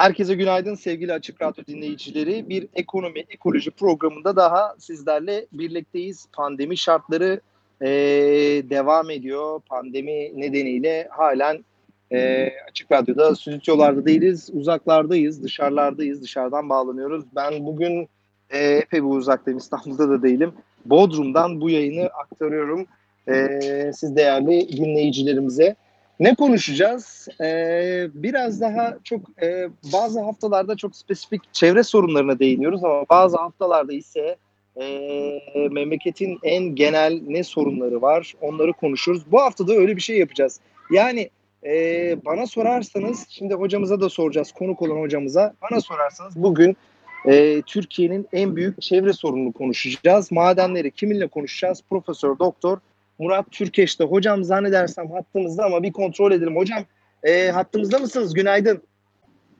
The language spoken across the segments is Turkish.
Herkese günaydın sevgili Açık Radyo dinleyicileri. Bir ekonomi ekoloji programında daha sizlerle birlikteyiz. Pandemi şartları e, devam ediyor. Pandemi nedeniyle halen e, Açık Radyo'da stüdyolarda değiliz. Uzaklardayız, dışarılardayız, dışarıdan bağlanıyoruz. Ben bugün e, epey bir uzaktayım. İstanbul'da da değilim. Bodrum'dan bu yayını aktarıyorum e, siz değerli dinleyicilerimize. Ne konuşacağız? Ee, biraz daha çok e, bazı haftalarda çok spesifik çevre sorunlarına değiniyoruz ama bazı haftalarda ise e, memleketin en genel ne sorunları var onları konuşuruz. Bu haftada öyle bir şey yapacağız. Yani e, bana sorarsanız şimdi hocamıza da soracağız konuk olan hocamıza. Bana sorarsanız bugün e, Türkiye'nin en büyük çevre sorununu konuşacağız. Madenleri kiminle konuşacağız? Profesör Doktor Murat Türkeş'te. Hocam zannedersem hattımızda ama bir kontrol edelim. Hocam e, hattımızda mısınız? Günaydın.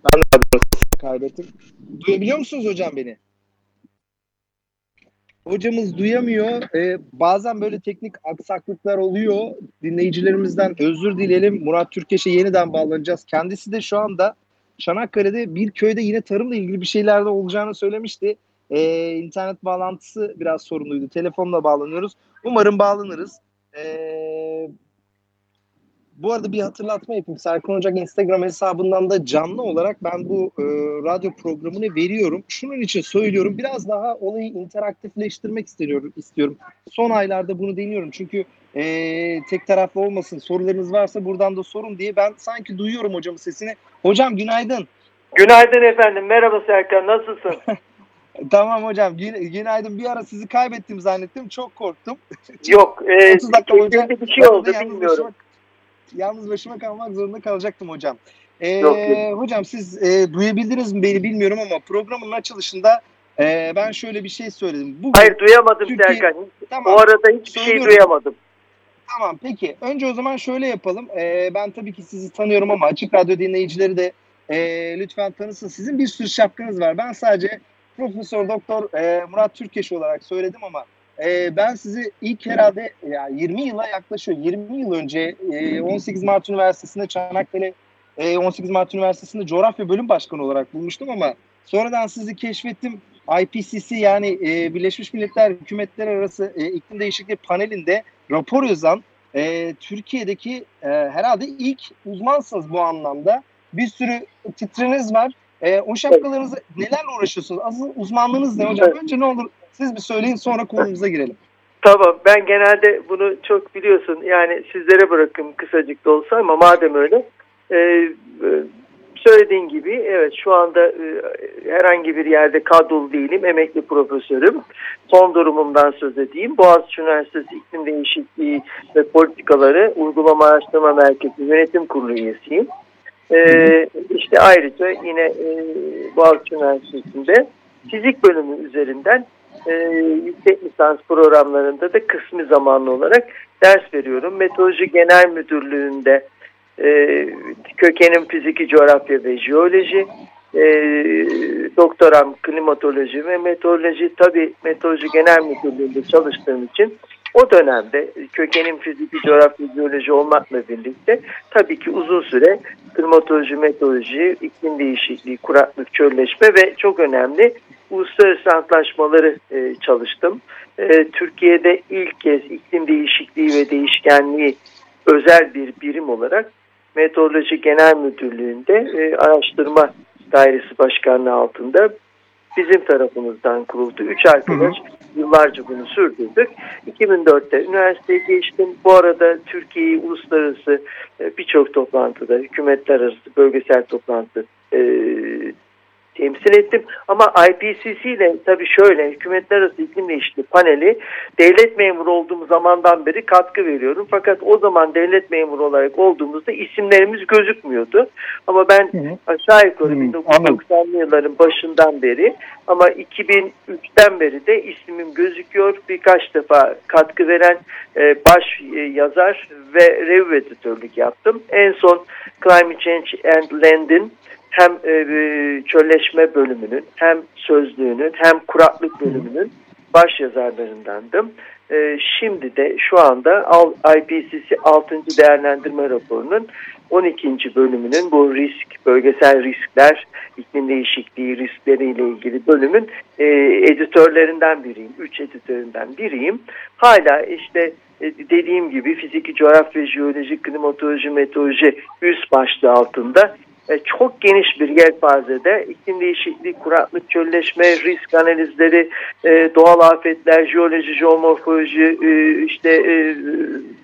Ben de kaybettim. Duyabiliyor musunuz hocam beni? Hocamız duyamıyor. Ee, bazen böyle teknik aksaklıklar oluyor. Dinleyicilerimizden özür dileyelim. Murat Türkeş'e yeniden bağlanacağız. Kendisi de şu anda Çanakkale'de bir köyde yine tarımla ilgili bir şeylerde olacağını söylemişti. Ee, internet bağlantısı biraz sorunluydu. Telefonla bağlanıyoruz. Umarım bağlanırız. Ee, bu arada bir hatırlatma yapayım. Serkan Ocak Instagram hesabından da canlı olarak ben bu e, radyo programını veriyorum. Şunun için söylüyorum. Biraz daha olayı interaktifleştirmek istiyorum. istiyorum. Son aylarda bunu deniyorum. Çünkü e, tek taraflı olmasın. Sorularınız varsa buradan da sorun diye ben sanki duyuyorum hocamın sesini. Hocam günaydın. Günaydın efendim. Merhaba Serkan. Nasılsın? Tamam hocam. Gün, günaydın. Bir ara sizi kaybettim zannettim. Çok korktum. Yok. E, 30 dakika boyunca bir şey oldu bilmiyorum. Başıma, yalnız başıma kalmak zorunda kalacaktım hocam. Ee, yok, yok. Hocam siz e, duyabildiniz mi beni bilmiyorum ama programın açılışında e, ben şöyle bir şey söyledim. Bugün Hayır duyamadım Türkiye... Serkan. Tamam, o arada hiçbir şey duyamadım. Tamam peki. Önce o zaman şöyle yapalım. E, ben tabii ki sizi tanıyorum ama Açık Radyo dinleyicileri de e, lütfen tanısın. Sizin bir sürü şapkanız var. Ben sadece Profesör Doktor e, Murat Türkeş olarak söyledim ama e, ben sizi ilk herhalde yani 20 yıla yaklaşıyor. 20 yıl önce e, 18 Mart Üniversitesi'nde Çanakkale e, 18 Mart Üniversitesi'nde coğrafya bölüm başkanı olarak bulmuştum ama sonradan sizi keşfettim. IPCC yani e, Birleşmiş Milletler Hükümetler Arası e, İklim Değişikliği panelinde rapor yazan e, Türkiye'deki e, herhalde ilk uzmansınız bu anlamda. Bir sürü titriniz var. E, o şapkalarınızı nelerle uğraşıyorsunuz? Asıl uzmanlığınız ne hocam? Önce ne olur siz bir söyleyin sonra konumuza girelim. Tamam ben genelde bunu çok biliyorsun yani sizlere bırakın kısacık da olsa ama madem öyle e, e, söylediğin gibi evet şu anda e, herhangi bir yerde kadrolu değilim emekli profesörüm son durumumdan söz edeyim Boğaziçi Üniversitesi İklim Değişikliği ve Politikaları Uygulama Araştırma Merkezi Yönetim Kurulu üyesiyim ee, işte ayrıca yine e, Boğaziçi Üniversitesi'nde fizik bölümü üzerinden e, yüksek lisans programlarında da kısmi zamanlı olarak ders veriyorum. Meteoroloji Genel Müdürlüğü'nde e, kökenim fiziki coğrafya ve jeoloji, e, doktoram klimatoloji ve meteoroloji tabi meteoroloji genel müdürlüğünde çalıştığım için o dönemde kökenin fiziki, coğrafya, biyoloji olmakla birlikte tabii ki uzun süre klimatoloji, meteoroloji, iklim değişikliği, kuraklık, çölleşme ve çok önemli uluslararası antlaşmaları e, çalıştım. E, Türkiye'de ilk kez iklim değişikliği ve değişkenliği özel bir birim olarak Meteoroloji Genel Müdürlüğü'nde e, araştırma dairesi başkanlığı altında bizim tarafımızdan kuruldu. Üç arkadaş hı hı. yıllarca bunu sürdürdük. 2004'te üniversiteye geçtim. Bu arada Türkiye'yi uluslararası e, birçok toplantıda, hükümetler arası bölgesel toplantı e, temsil ettim. Ama IPCC ile tabii şöyle hükümetler arası iklim değişikliği paneli devlet memuru olduğum zamandan beri katkı veriyorum. Fakat o zaman devlet memuru olarak olduğumuzda isimlerimiz gözükmüyordu. Ama ben hı aşağı yukarı 1990'lı yılların başından beri ama 2003'ten beri de ismim gözüküyor. Birkaç defa katkı veren e, baş e, yazar ve review editörlük yaptım. En son Climate Change and Land'in hem e, çölleşme bölümünün hem sözlüğünün hem kuraklık bölümünün baş yazarlarındandım. E, şimdi de şu anda IPCC 6. değerlendirme raporunun 12. bölümünün bu risk, bölgesel riskler, iklim değişikliği riskleriyle ilgili bölümün e, editörlerinden biriyim. Üç editöründen biriyim. Hala işte e, dediğim gibi fiziki, coğrafya, jeoloji, klimatoloji, meteoroloji üst başlığı altında e, çok geniş bir yelpazede iklim değişikliği, kuraklık, çölleşme, risk analizleri, e, doğal afetler, jeoloji, jeomorfoloji, işte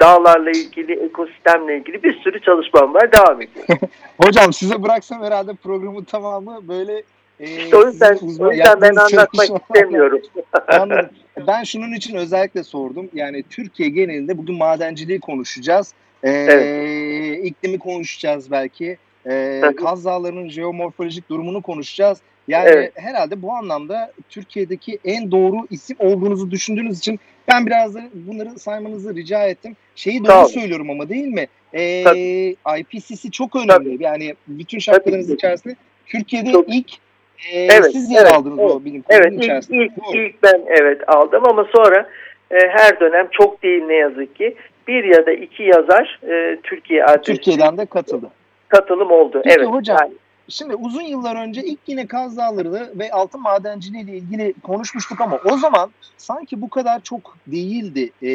dağlarla ilgili, ekosistemle ilgili bir sürü çalışmam var. Devam ediyor. Hocam size bıraksam herhalde programın tamamı böyle işte o yüzden, o yüzden ben anlatmak istemiyorum. Anladım. Ben şunun için özellikle sordum. Yani Türkiye genelinde bugün madenciliği konuşacağız. Ee, evet. İklimi konuşacağız belki. Ee, Kaz Dağları'nın jeomorfolojik durumunu konuşacağız. Yani evet. herhalde bu anlamda Türkiye'deki en doğru isim olduğunuzu düşündüğünüz için ben biraz da bunları saymanızı rica ettim. Şeyi doğru söylüyorum ama değil mi? Ee, IPCC çok önemli. Tabii. Yani bütün şartlarınız içerisinde Türkiye'de çok... ilk e, evet, siz yer evet, aldınız evet, o bilim evet, ilk, içerisinde. Ilk, ilk ben evet aldım ama sonra e, her dönem çok değil ne yazık ki bir ya da iki yazar e, Türkiye. Türkiye'den de katıldı. Katılım oldu. Peki evet. hocam yani, Şimdi uzun yıllar önce ilk yine Kaz Dağları ve altın madenciliği ile ilgili konuşmuştuk ama o zaman sanki bu kadar çok değildi. Ee,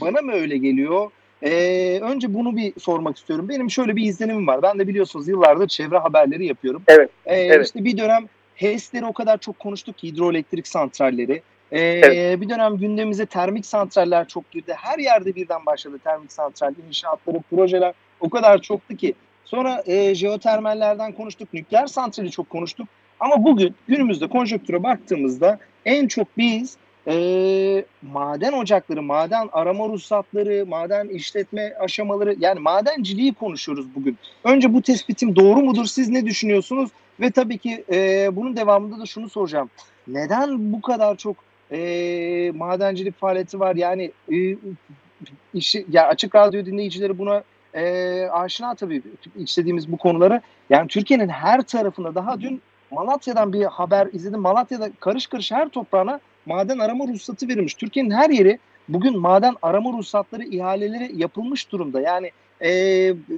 bana mı öyle geliyor? Ee, önce bunu bir sormak istiyorum. Benim şöyle bir izlenimim var. Ben de biliyorsunuz yıllardır çevre haberleri yapıyorum. Evet. Ee, evet. İşte bir dönem HES'leri o kadar çok konuştuk ki hidroelektrik santralleri. Ee, evet. Bir dönem gündemimize termik santraller çok girdi. Her yerde birden başladı termik santral inşaatları, projeler o kadar çoktu ki. Sonra e, jeotermallerden konuştuk, nükleer santrali çok konuştuk. Ama bugün günümüzde konjonktüre baktığımızda en çok biz e, maden ocakları, maden arama ruhsatları, maden işletme aşamaları yani madenciliği konuşuyoruz bugün. Önce bu tespitim doğru mudur? Siz ne düşünüyorsunuz? Ve tabii ki e, bunun devamında da şunu soracağım. Neden bu kadar çok e, madencilik faaliyeti var? Yani e, işi, ya açık radyo dinleyicileri buna e, aşina tabii istediğimiz bu konuları. Yani Türkiye'nin her tarafında daha dün Malatya'dan bir haber izledim. Malatya'da karış karış her toprağına maden arama ruhsatı verilmiş. Türkiye'nin her yeri bugün maden arama ruhsatları ihaleleri yapılmış durumda. Yani e,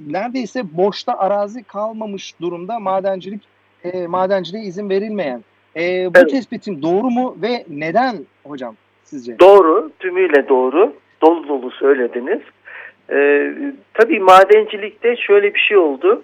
neredeyse boşta arazi kalmamış durumda madencilik e, madenciliğe izin verilmeyen. E, bu evet. tespitin doğru mu ve neden hocam sizce? Doğru, tümüyle doğru. Dolu dolu söylediniz. E, tabii madencilikte şöyle bir şey oldu.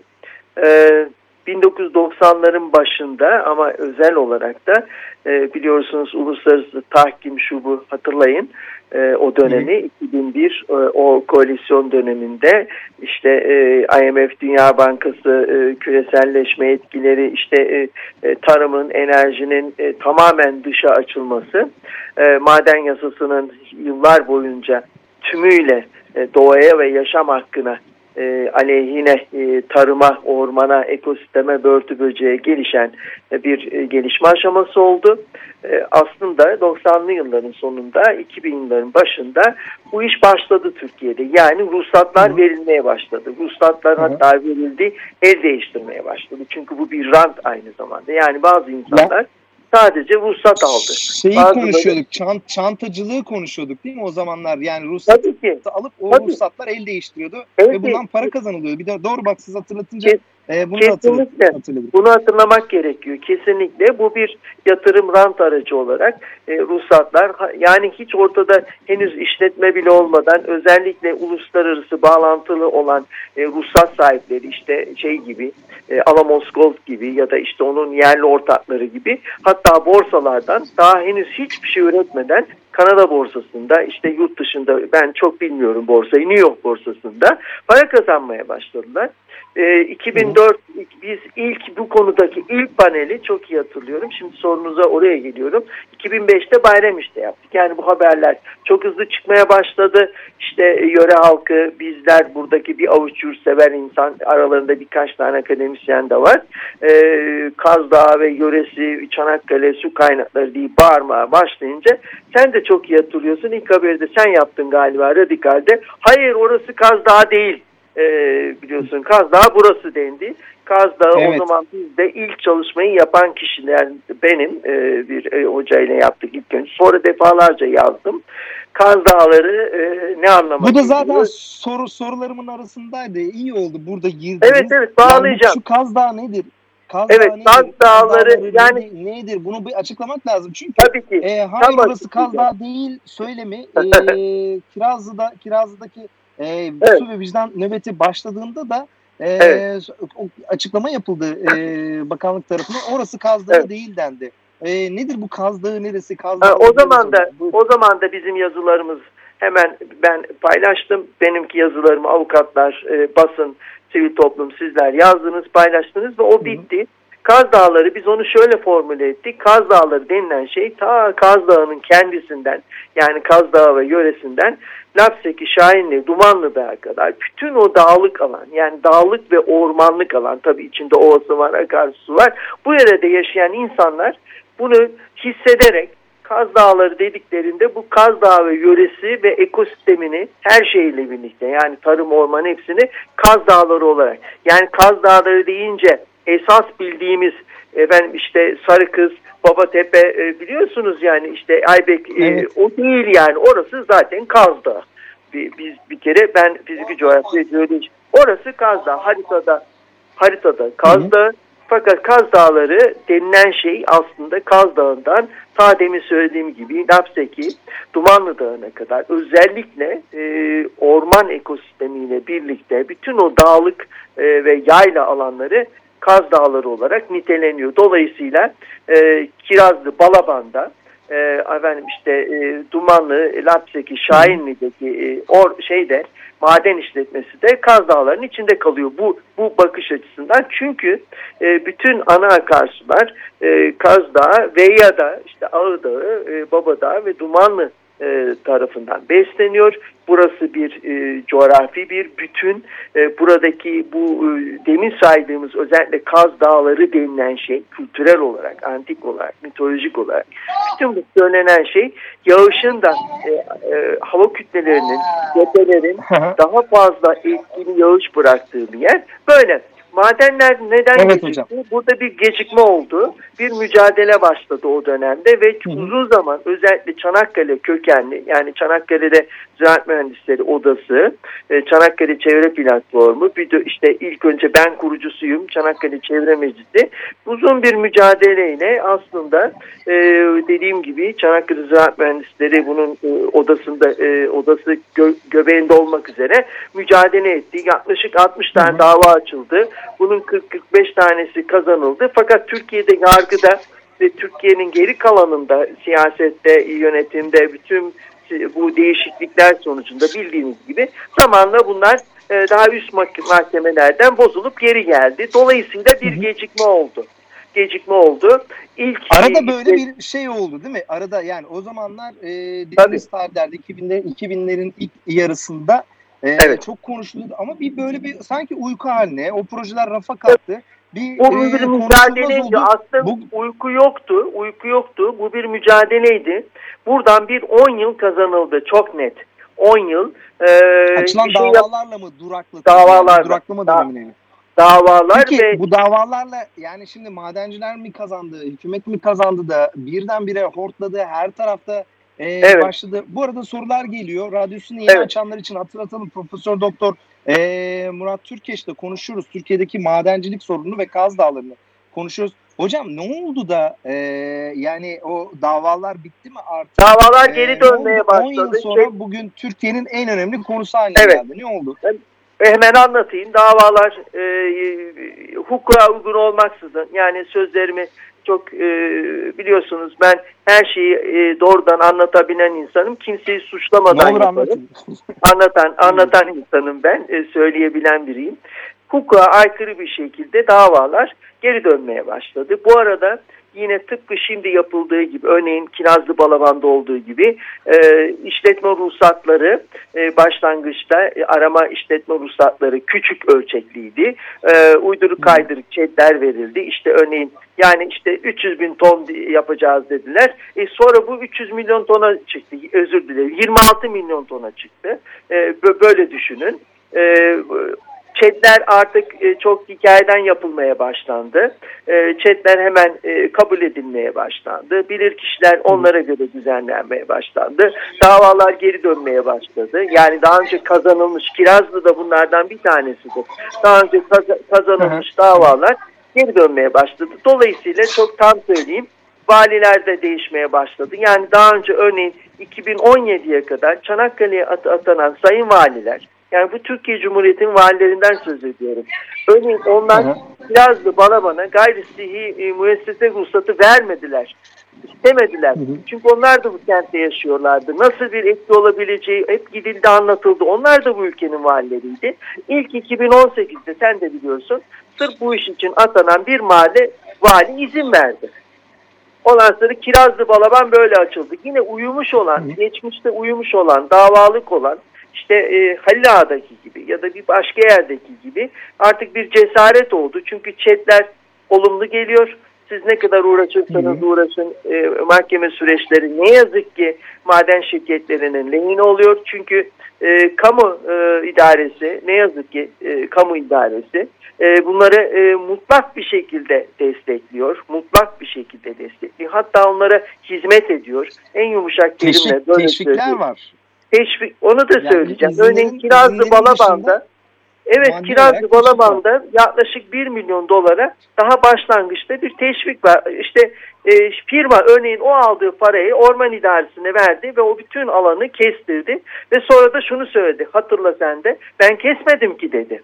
E, ee, 1990'ların başında ama özel olarak da e, biliyorsunuz uluslararası tahkim şubu hatırlayın e, o dönemi Hı. 2001 e, o koalisyon döneminde işte e, IMF Dünya Bankası e, küreselleşme etkileri işte e, e, tarımın enerjinin e, tamamen dışa açılması e, maden yasasının yıllar boyunca tümüyle e, doğaya ve yaşam hakkına e, aleyhine e, tarıma, ormana, ekosisteme, börtü böceğe gelişen e, bir e, gelişme aşaması oldu. E, aslında 90'lı yılların sonunda 2000 yılların başında bu iş başladı Türkiye'de. Yani ruhsatlar Hı. verilmeye başladı. Ruhsatlar Hı. hatta verildi, el değiştirmeye başladı. Çünkü bu bir rant aynı zamanda. Yani bazı insanlar... Ya sadece ruhsat aldı. Şeyi Bazı konuşuyorduk, çant, çantacılığı konuşuyorduk değil mi o zamanlar? Yani ruhsat alıp o Tabii. ruhsatlar el değiştiriyordu evet. ve bundan para kazanılıyordu. Bir de doğru bak siz hatırlatınca Kes, e, bunu Kesinlikle. hatırladım. Bunu hatırlamak gerekiyor. Kesinlikle bu bir yatırım rant aracı olarak e, ruhsatlar yani hiç ortada henüz işletme bile olmadan özellikle uluslararası bağlantılı olan e, ruhsat sahipleri işte şey gibi e, Alamos Gold gibi ya da işte onun yerli ortakları gibi hatta borsalardan daha henüz hiçbir şey üretmeden Kanada borsasında işte yurt dışında ben çok bilmiyorum borsayı New York borsasında para kazanmaya başladılar. E, 2004 biz ilk bu konudaki ilk paneli çok iyi hatırlıyorum. Şimdi sorunuza oraya geliyorum. 2005'te Bayramiş'te yaptık. Yani bu haberler çok hızlı çıkmaya başladı. İşte yöre halkı, bizler buradaki bir avuç yurtsever insan aralarında birkaç tane akademisyen de var. Ee, Kaz Dağı ve yöresi, Çanakkale su kaynakları diye bağırmaya başlayınca sen de çok iyi hatırlıyorsun. İlk haberi de sen yaptın galiba Radikal'de. Hayır orası Kaz Dağı değil e, biliyorsun Kaz Dağı burası dendi. Kaz Dağı evet. o zaman bizde ilk çalışmayı yapan kişiler benim e, bir e, hocayla yaptık ilk önce. Sonra defalarca yazdım. Kaz Dağları e, ne anlamak Bu da zaten geliyor? soru sorularımın arasındaydı. İyi oldu burada girdiniz. Evet evet bağlayacağım. Yani şu Kaz Dağı nedir? Kaz evet, Dağı Kaz Dağları, Dağları yani nedir? Bunu bir açıklamak lazım. Çünkü tabii ki. E, hayır burası Kaz Dağı değil söylemi e, Kirazlı'da Kirazlı'daki e, evet. su ve vicdan nöbeti başladığında da e, evet. açıklama yapıldı e, bakanlık tarafından. Orası Kaz Dağı evet. değil dendi. E, nedir bu Kaz Dağı neresi? Kaz Dağı o zaman da o zaman da bizim yazılarımız hemen ben paylaştım. Benimki yazılarımı avukatlar, e, basın, sivil toplum sizler yazdınız, paylaştınız ve o bitti. Hı. Kaz Dağları biz onu şöyle formüle ettik. Kaz Dağları denilen şey ta Kaz Dağı'nın kendisinden yani Kaz Dağı ve yöresinden Lapseki, Şahinli, Dumanlı Dağı kadar bütün o dağlık alan yani dağlık ve ormanlık alan tabii içinde ovası var, akarsu var. Bu yerde yaşayan insanlar bunu hissederek Kaz Dağları dediklerinde bu Kaz Dağı ve yöresi ve ekosistemini her şeyle birlikte yani tarım, orman hepsini Kaz Dağları olarak yani Kaz Dağları deyince esas bildiğimiz efendim işte Sarıkız, Babatepe e, biliyorsunuz yani işte Aybek e, evet. o değil yani. Orası zaten Kaz Dağı. Biz bir kere ben fiziki coğrafya jeoloji orası Kaz Dağı haritada haritada Kaz Dağı fakat Kaz Dağları denilen şey aslında Kaz Dağı'ndan ta demin söylediğim gibi Lapseki, Dumanlı Dağı'na kadar. Özellikle e, orman ekosistemiyle birlikte bütün o dağlık e, ve yayla alanları Kaz Dağları olarak niteleniyor. Dolayısıyla e, Kirazlı, Balaban'da e, efendim işte e, Dumanlı, Lapseki, Şahinli'deki e, or şeyde maden işletmesi de Kaz Dağları'nın içinde kalıyor bu bu bakış açısından. Çünkü e, bütün ana akarsular e, Kaz Dağı ve ya da işte Ağı Dağı, e, Baba Dağı ve Dumanlı e, tarafından besleniyor. Burası bir e, coğrafi bir bütün. E, buradaki bu e, demin saydığımız özellikle Kaz Dağları denilen şey kültürel olarak, antik olarak, mitolojik olarak bütün bu söylenen şey yağışın da e, e, hava kütlelerinin, cepelerin daha fazla etkili yağış bıraktığı bir yer. Böyle Madenler neden evet, gecikti? Hocam. Burada bir gecikme oldu. Bir mücadele başladı o dönemde ve Hı uzun zaman özellikle Çanakkale kökenli yani Çanakkale'de Ziraat Mühendisleri Odası, e, Çanakkale Çevre Platformu, bir de işte ilk önce ben kurucusuyum Çanakkale Çevre Meclisi. Uzun bir mücadeleyle aslında e, dediğim gibi Çanakkale Ziraat Mühendisleri bunun e, odasında odası gö göbeğinde olmak üzere mücadele etti. Yaklaşık 60 tane dava açıldı. Bunun 40-45 tanesi kazanıldı. Fakat Türkiye'de yargıda ve Türkiye'nin geri kalanında siyasette, yönetimde bütün bu değişiklikler sonucunda bildiğiniz gibi zamanla bunlar e, daha üst mahkemelerden bozulup geri geldi. Dolayısıyla bir gecikme oldu. Gecikme oldu. İlk Arada böyle işte, bir şey oldu değil mi? Arada yani o zamanlar e, dediğimiz tarihlerde 2000'lerin 2000'lerin ilk yarısında e, evet. Çok konuşuldu ama bir böyle bir sanki uyku haline o projeler rafa kalktı. Bir, bu e, bir mücadeleydi. Aslında bu... uyku yoktu. Uyku yoktu. Bu bir mücadeleydi. Buradan bir 10 yıl kazanıldı. Çok net. 10 yıl. E, Açılan şey davalarla mı durakladı? Davalarla. Duraklama dönemine davalar Peki, ve... bu davalarla yani şimdi madenciler mi kazandı, hükümet mi kazandı da birdenbire hortladı her tarafta e, evet. başladı. Bu arada sorular geliyor. Radyosunu yeni evet. açanlar için hatırlatalım. Profesör Doktor e, Murat Türkeş'le konuşuyoruz. Türkiye'deki madencilik sorununu ve Kaz Dağları'nı konuşuyoruz. Hocam ne oldu da e, yani o davalar bitti mi artık? Davalar geri e, dönmeye başladı. 10 yıl sonra şey... bugün Türkiye'nin en önemli konusu haline evet. geldi. Ne oldu? Ben hemen anlatayım. Davalar e, hukuka uygun olmaksızın yani sözlerimi çok e, biliyorsunuz ben her şeyi e, doğrudan anlatabilen insanım. Kimseyi suçlamadan yaparım. Anlatan, anlatan insanım ben. E, söyleyebilen biriyim. Hukuka aykırı bir şekilde davalar geri dönmeye başladı. Bu arada yine tıpkı şimdi yapıldığı gibi örneğin Kinazlı Balaban'da olduğu gibi e, işletme ruhsatları e, başlangıçta e, arama işletme ruhsatları küçük ölçekliydi. E, uyduruk kaydırık çetler verildi. İşte örneğin yani işte 300 bin ton yapacağız dediler. E, sonra bu 300 milyon tona çıktı. Özür dilerim 26 milyon tona çıktı. E, böyle düşünün. E, Chatler artık e, çok hikayeden yapılmaya başlandı. E, chatler hemen e, kabul edilmeye başlandı. Bilir kişiler onlara göre düzenlenmeye başlandı. Davalar geri dönmeye başladı. Yani daha önce kazanılmış Kirazlı da bunlardan bir tanesidir. Daha önce kazanılmış davalar geri dönmeye başladı. Dolayısıyla çok tam söyleyeyim valiler de değişmeye başladı. Yani daha önce örneğin 2017'ye kadar Çanakkale'ye at atanan sayın valiler yani bu Türkiye Cumhuriyeti'nin valilerinden söz ediyorum. Örneğin onlar Kirazlı Balaban'a gayri sihi e, müessese ruhsatı vermediler. İstemediler. Hı hı. Çünkü onlar da bu kentte yaşıyorlardı. Nasıl bir etki olabileceği hep gidildi anlatıldı. Onlar da bu ülkenin valileriydi. İlk 2018'de sen de biliyorsun sırf bu iş için atanan bir mahalle vali izin verdi. Ondan sonra Kirazlı Balaban böyle açıldı. Yine uyumuş olan, geçmişte uyumuş olan, davalık olan işte e, Halil Ağa'daki gibi ya da bir başka yerdeki gibi artık bir cesaret oldu. Çünkü chatler olumlu geliyor. Siz ne kadar uğraşırsanız uğraşın e, mahkeme süreçleri ne yazık ki maden şirketlerinin lehine oluyor. Çünkü e, kamu e, idaresi ne yazık ki e, kamu idaresi e, bunları e, mutlak bir şekilde destekliyor. Mutlak bir şekilde destekliyor. Hatta onlara hizmet ediyor. En yumuşak Teşvik, Teşvikler var teşvik onu da yani söyleyeceğim. Örneğin Kirazlı Balaban'da Evet Kirazlı Balaban'da yaklaşık 1 milyon dolara daha başlangıçta bir teşvik var. İşte e, firma örneğin o aldığı parayı orman idaresine verdi ve o bütün alanı kestirdi. Ve sonra da şunu söyledi hatırla sen de ben kesmedim ki dedi.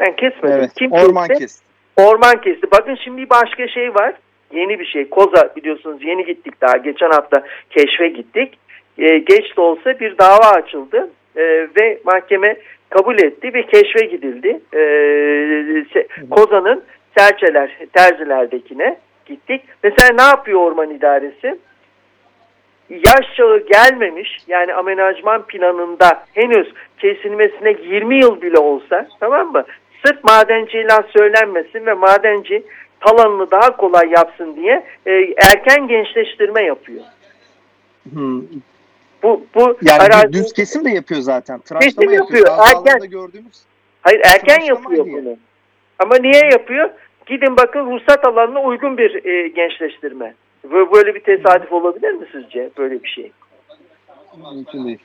Ben kesmedim. Evet, Kim orman kesti? kesti. Orman kesti. Bakın şimdi başka şey var. Yeni bir şey. Koza biliyorsunuz yeni gittik daha. Geçen hafta keşfe gittik e, geç de olsa bir dava açıldı e, ve mahkeme kabul etti ve keşfe gidildi. E, Kozan'ın serçeler, terzilerdekine gittik. Mesela ne yapıyor orman idaresi? Yaş çağı gelmemiş yani amenajman planında henüz kesilmesine 20 yıl bile olsa tamam mı? Sırf madenciyle söylenmesin ve madenci talanını daha kolay yapsın diye e, erken gençleştirme yapıyor. Hmm. Bu, bu yani arazi... düz kesim de yapıyor zaten. Tıraşlama kesim yapıyor. yapıyor. Erken. gördüğümüz Hayır erken yapıyor diye. bunu. Ama niye yapıyor? Gidin bakın ruhsat alanına uygun bir e, gençleştirme. Böyle bir tesadüf olabilir mi sizce böyle bir şey? Mümkün değil.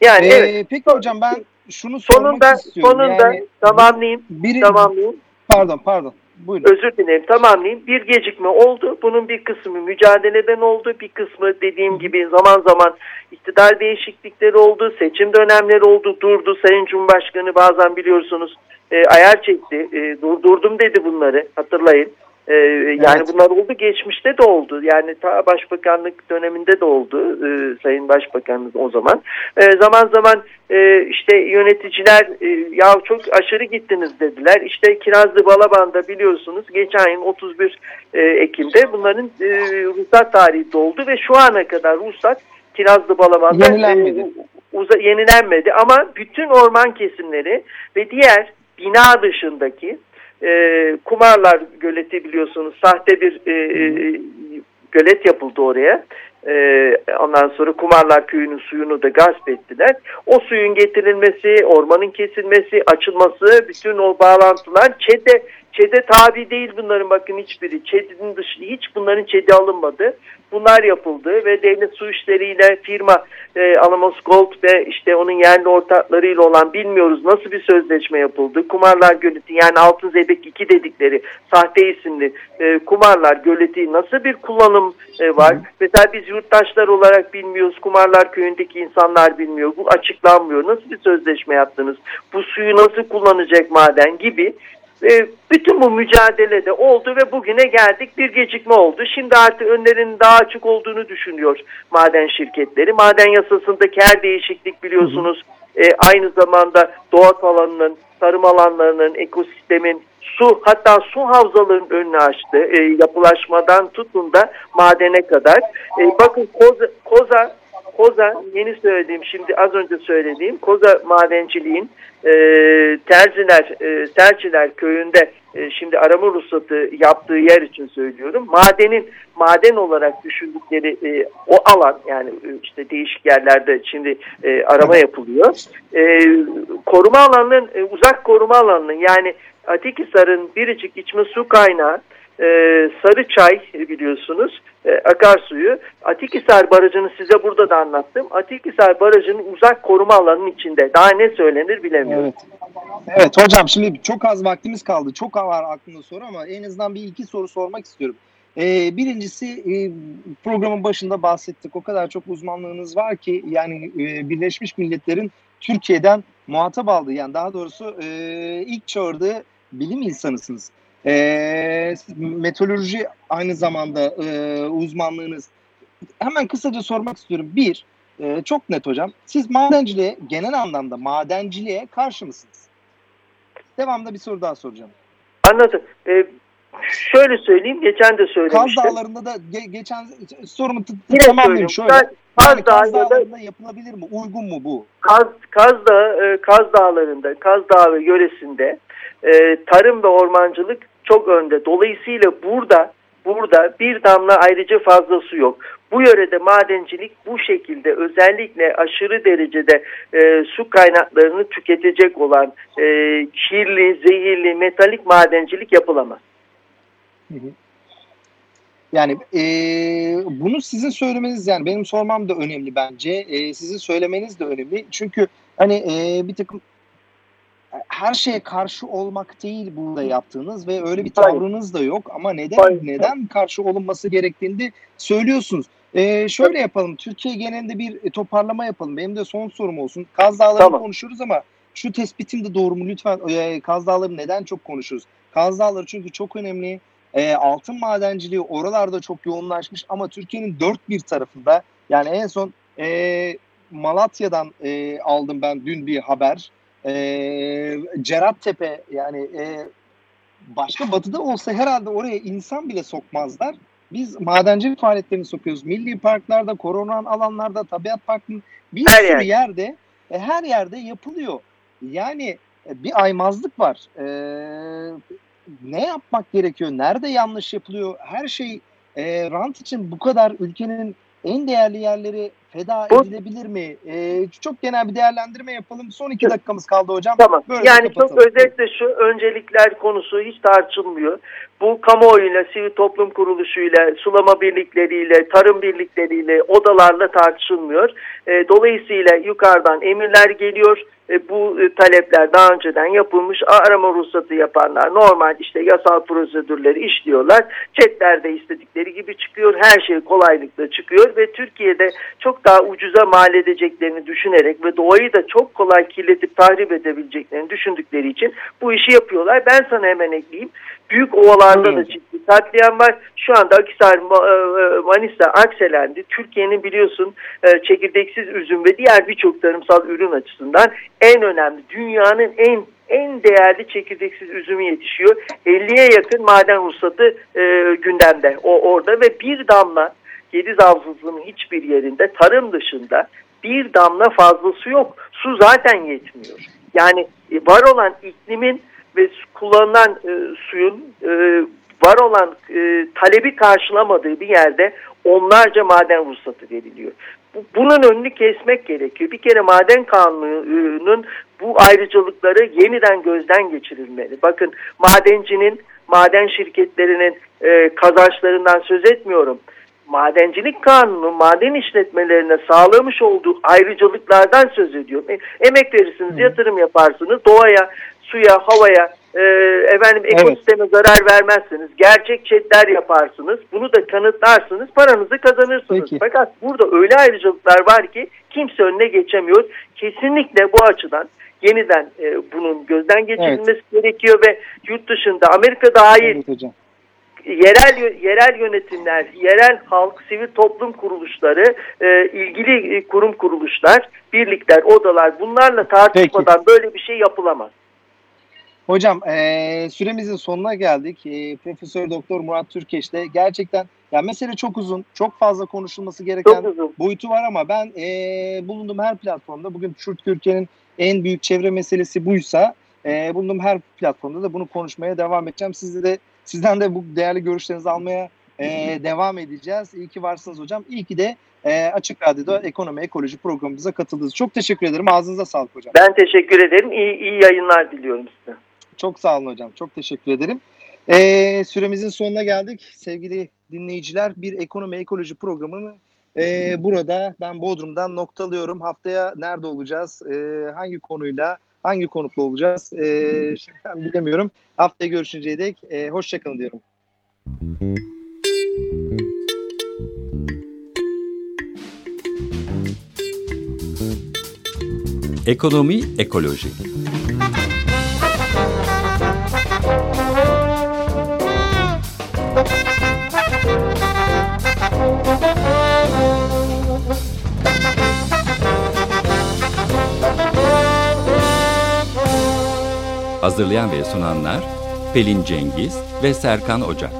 Yani ee, evet. Peki hocam ben şunu sormak sonunda, istiyorum. Sonunda yani, tamamlayayım. Biri, tamamlayayım. Pardon pardon. Buyurun. Özür dilerim tamamlayayım. Bir gecikme oldu. Bunun bir kısmı mücadeleden oldu. Bir kısmı dediğim gibi zaman zaman iktidar değişiklikleri oldu. Seçim dönemleri oldu. Durdu. Sayın Cumhurbaşkanı bazen biliyorsunuz e, ayar çekti. E, durdurdum dedi bunları. Hatırlayın. Ee, yani evet. bunlar oldu geçmişte de oldu. Yani ta başbakanlık döneminde de oldu e, Sayın Başbakanımız o zaman. E, zaman zaman e, işte yöneticiler e, ya çok aşırı gittiniz dediler. İşte Kirazlı Balaban'da biliyorsunuz geçen ayın 31 e, Ekim'de bunların e, ruhsat tarihi doldu ve şu ana kadar ruhsat Kirazlı Balaban'da yenilenmedi. E, uza, yenilenmedi ama bütün orman kesimleri ve diğer bina dışındaki e, Kumarlar Göleti biliyorsunuz sahte bir e, e, gölet yapıldı oraya. E, ondan sonra Kumarlar Köyü'nün suyunu da gasp ettiler. O suyun getirilmesi, ormanın kesilmesi, açılması, bütün o bağlantılar ÇED'e ÇED'e tabi değil bunların bakın hiçbiri. ÇED'in dışında hiç bunların ÇED'i alınmadı. Bunlar yapıldı ve devlet su işleriyle firma e, Alamos Gold ve işte onun yerli ortaklarıyla olan bilmiyoruz nasıl bir sözleşme yapıldı. Kumarlar Göleti yani Altın Zebek 2 dedikleri sahte isimli e, Kumarlar Göleti nasıl bir kullanım e, var? Mesela biz yurttaşlar olarak bilmiyoruz. Kumarlar Köyü'ndeki insanlar bilmiyor. Bu açıklanmıyor. Nasıl bir sözleşme yaptınız? Bu suyu nasıl kullanacak maden gibi e, bütün bu mücadelede oldu ve bugüne geldik bir gecikme oldu. Şimdi artık önlerinin daha açık olduğunu düşünüyor maden şirketleri. Maden yasasındaki her değişiklik biliyorsunuz e, aynı zamanda doğa alanının tarım alanlarının, ekosistemin, su hatta su havzalarının önünü açtı. E, yapılaşmadan tutun da madene kadar. E, bakın Koza, Koza, Koza yeni söylediğim şimdi az önce söylediğim Koza madenciliğin e, Terziler, e, Serçiler köyünde e, şimdi arama ruhsatı yaptığı yer için söylüyorum. Madenin maden olarak düşündükleri e, o alan yani e, işte değişik yerlerde şimdi e, arama yapılıyor. E, koruma alanının e, uzak koruma alanının yani Atikhisar'ın biricik içme su kaynağı e, Sarıçay biliyorsunuz e, akarsuyu. Atikhisar Barajı'nı size burada da anlattım. Atikhisar Barajı'nın uzak koruma alanının içinde. Daha ne söylenir bilemiyorum. Evet. Evet hocam şimdi çok az vaktimiz kaldı. Çok var aklımda soru ama en azından bir iki soru sormak istiyorum. Ee, birincisi e, programın başında bahsettik. O kadar çok uzmanlığınız var ki yani e, Birleşmiş Milletler'in Türkiye'den muhatap aldığı yani daha doğrusu e, ilk çağırdığı bilim insanısınız. E, meteoroloji aynı zamanda e, uzmanlığınız. Hemen kısaca sormak istiyorum. Bir, e, çok net hocam. Siz madenciliğe genel anlamda madenciliğe karşı mısınız? Devamında bir soru daha soracağım. Anladım. Ee, şöyle söyleyeyim. Geçen de söylemiştim. Kaz Dağları'nda da ge- geçen sorumu tamamlayayım şöyle. Kaz, Yani Kaz, Dağları'nda yapılabilir mi? Uygun mu bu? Kaz, Kaz, Dağı, e, Kaz Dağları'nda, Kaz Dağı yöresinde e, tarım ve ormancılık çok önde. Dolayısıyla burada burada bir damla ayrıca fazla su yok. Bu yörede madencilik bu şekilde özellikle aşırı derecede e, su kaynaklarını tüketecek olan e, kirli, zehirli, metalik madencilik yapılamaz. Yani e, bunu sizin söylemeniz yani benim sormam da önemli bence. E, sizin söylemeniz de önemli. Çünkü hani e, bir takım her şeye karşı olmak değil burada yaptığınız ve öyle bir tavrınız da yok ama neden Hayır. neden karşı olunması gerektiğini de söylüyorsunuz. Ee, şöyle yapalım. Türkiye genelinde bir toparlama yapalım. Benim de son sorum olsun. Kaz Dağları'nı Tamam. konuşuyoruz ama şu tespitim de doğru mu? Lütfen e, Kaz Dağları neden çok konuşuyoruz? Kaz Dağları çünkü çok önemli. E, altın madenciliği oralarda çok yoğunlaşmış ama Türkiye'nin dört bir tarafında yani en son e, Malatya'dan e, aldım ben dün bir haber. E, Cerattepe yani e, başka batıda olsa herhalde oraya insan bile sokmazlar. Biz madencilik faaliyetlerini sokuyoruz. Milli parklarda, korunan alanlarda, tabiat parkının bir Her sürü yerde. yerde e, her yerde yapılıyor. Yani e, bir aymazlık var. E, ne yapmak gerekiyor? Nerede yanlış yapılıyor? Her şey e, rant için bu kadar ülkenin en değerli yerleri feda Bu- edilebilir mi? E, çok genel bir değerlendirme yapalım. Son iki dakikamız kaldı hocam. Tamam. Böyle yani çok özetle şu öncelikler konusu hiç tartışılmıyor. Bu kamuoyuyla, sivil toplum kuruluşuyla, sulama birlikleriyle, tarım birlikleriyle, odalarla tartışılmıyor. E, dolayısıyla yukarıdan emirler geliyor. Bu e, talepler daha önceden yapılmış. Arama ruhsatı yapanlar normal işte yasal prosedürleri işliyorlar. Çeklerde istedikleri gibi çıkıyor. Her şey kolaylıkla çıkıyor ve Türkiye'de çok daha ucuza mal edeceklerini düşünerek ve doğayı da çok kolay kirletip tahrip edebileceklerini düşündükleri için bu işi yapıyorlar. Ben sana hemen ekleyeyim. Büyük ovalarda da ciddi katliam var. Şu anda Akhisar, Ma- e, Manisa, Akselendi. Türkiye'nin biliyorsun e, çekirdeksiz üzüm ve diğer birçok tarımsal ürün açısından en önemli, dünyanın en en değerli çekirdeksiz üzümü yetişiyor. 50'ye yakın maden ruhsatı e, gündemde o orada ve bir damla Gediz Havzası'nın hiçbir yerinde tarım dışında bir damla fazla su yok. Su zaten yetmiyor. Yani e, var olan iklimin ve kullanılan e, suyun e, var olan e, talebi karşılamadığı bir yerde onlarca maden ruhsatı veriliyor. Bu- Bunun önünü kesmek gerekiyor. Bir kere maden kanununun bu ayrıcalıkları yeniden gözden geçirilmeli. Bakın madencinin, maden şirketlerinin e, kazançlarından söz etmiyorum. Madencilik kanunu maden işletmelerine sağlamış olduğu ayrıcalıklardan söz ediyor. E, emek verirsiniz, Hı. yatırım yaparsınız, doğaya, suya, havaya, e, efendim ekosisteme zarar vermezsiniz. Gerçek çetler yaparsınız. Bunu da kanıtlarsınız. Paranızı kazanırsınız. Peki. Fakat burada öyle ayrıcalıklar var ki kimse önüne geçemiyor. Kesinlikle bu açıdan yeniden e, bunun gözden geçirilmesi gerekiyor ve yurt dışında Amerika dahil Evet hocam. Yerel yerel yönetimler, yerel halk, sivil toplum kuruluşları, e, ilgili e, kurum kuruluşlar, birlikler, odalar bunlarla tartışmadan böyle bir şey yapılamaz. Hocam e, süremizin sonuna geldik. E, Profesör Doktor Murat Türkeş'te gerçekten ya mesele çok uzun, çok fazla konuşulması gereken boyutu var ama ben e, bulunduğum her platformda bugün Türkiye'nin en büyük çevre meselesi buysa e, bulunduğum her platformda da bunu konuşmaya devam edeceğim. Sizde de sizden de bu değerli görüşlerinizi almaya e, devam edeceğiz. İyi ki varsınız hocam. İyi ki de e, Açık Radyo'da ekonomi ekoloji programımıza katıldınız. Çok teşekkür ederim. Ağzınıza sağlık hocam. Ben teşekkür ederim. İyi, iyi yayınlar diliyorum size. Çok sağ olun hocam. Çok teşekkür ederim. Ee, süremizin sonuna geldik. Sevgili dinleyiciler bir ekonomi ekoloji programını e, burada ben Bodrum'dan noktalıyorum. Haftaya nerede olacağız? E, hangi konuyla, hangi konukla olacağız? E, şimdiden bilemiyorum. Haftaya görüşünceye dek e, hoşçakalın diyorum. Ekonomi ekoloji. Hazırlayan ve sunanlar Pelin Cengiz ve Serkan Ocak.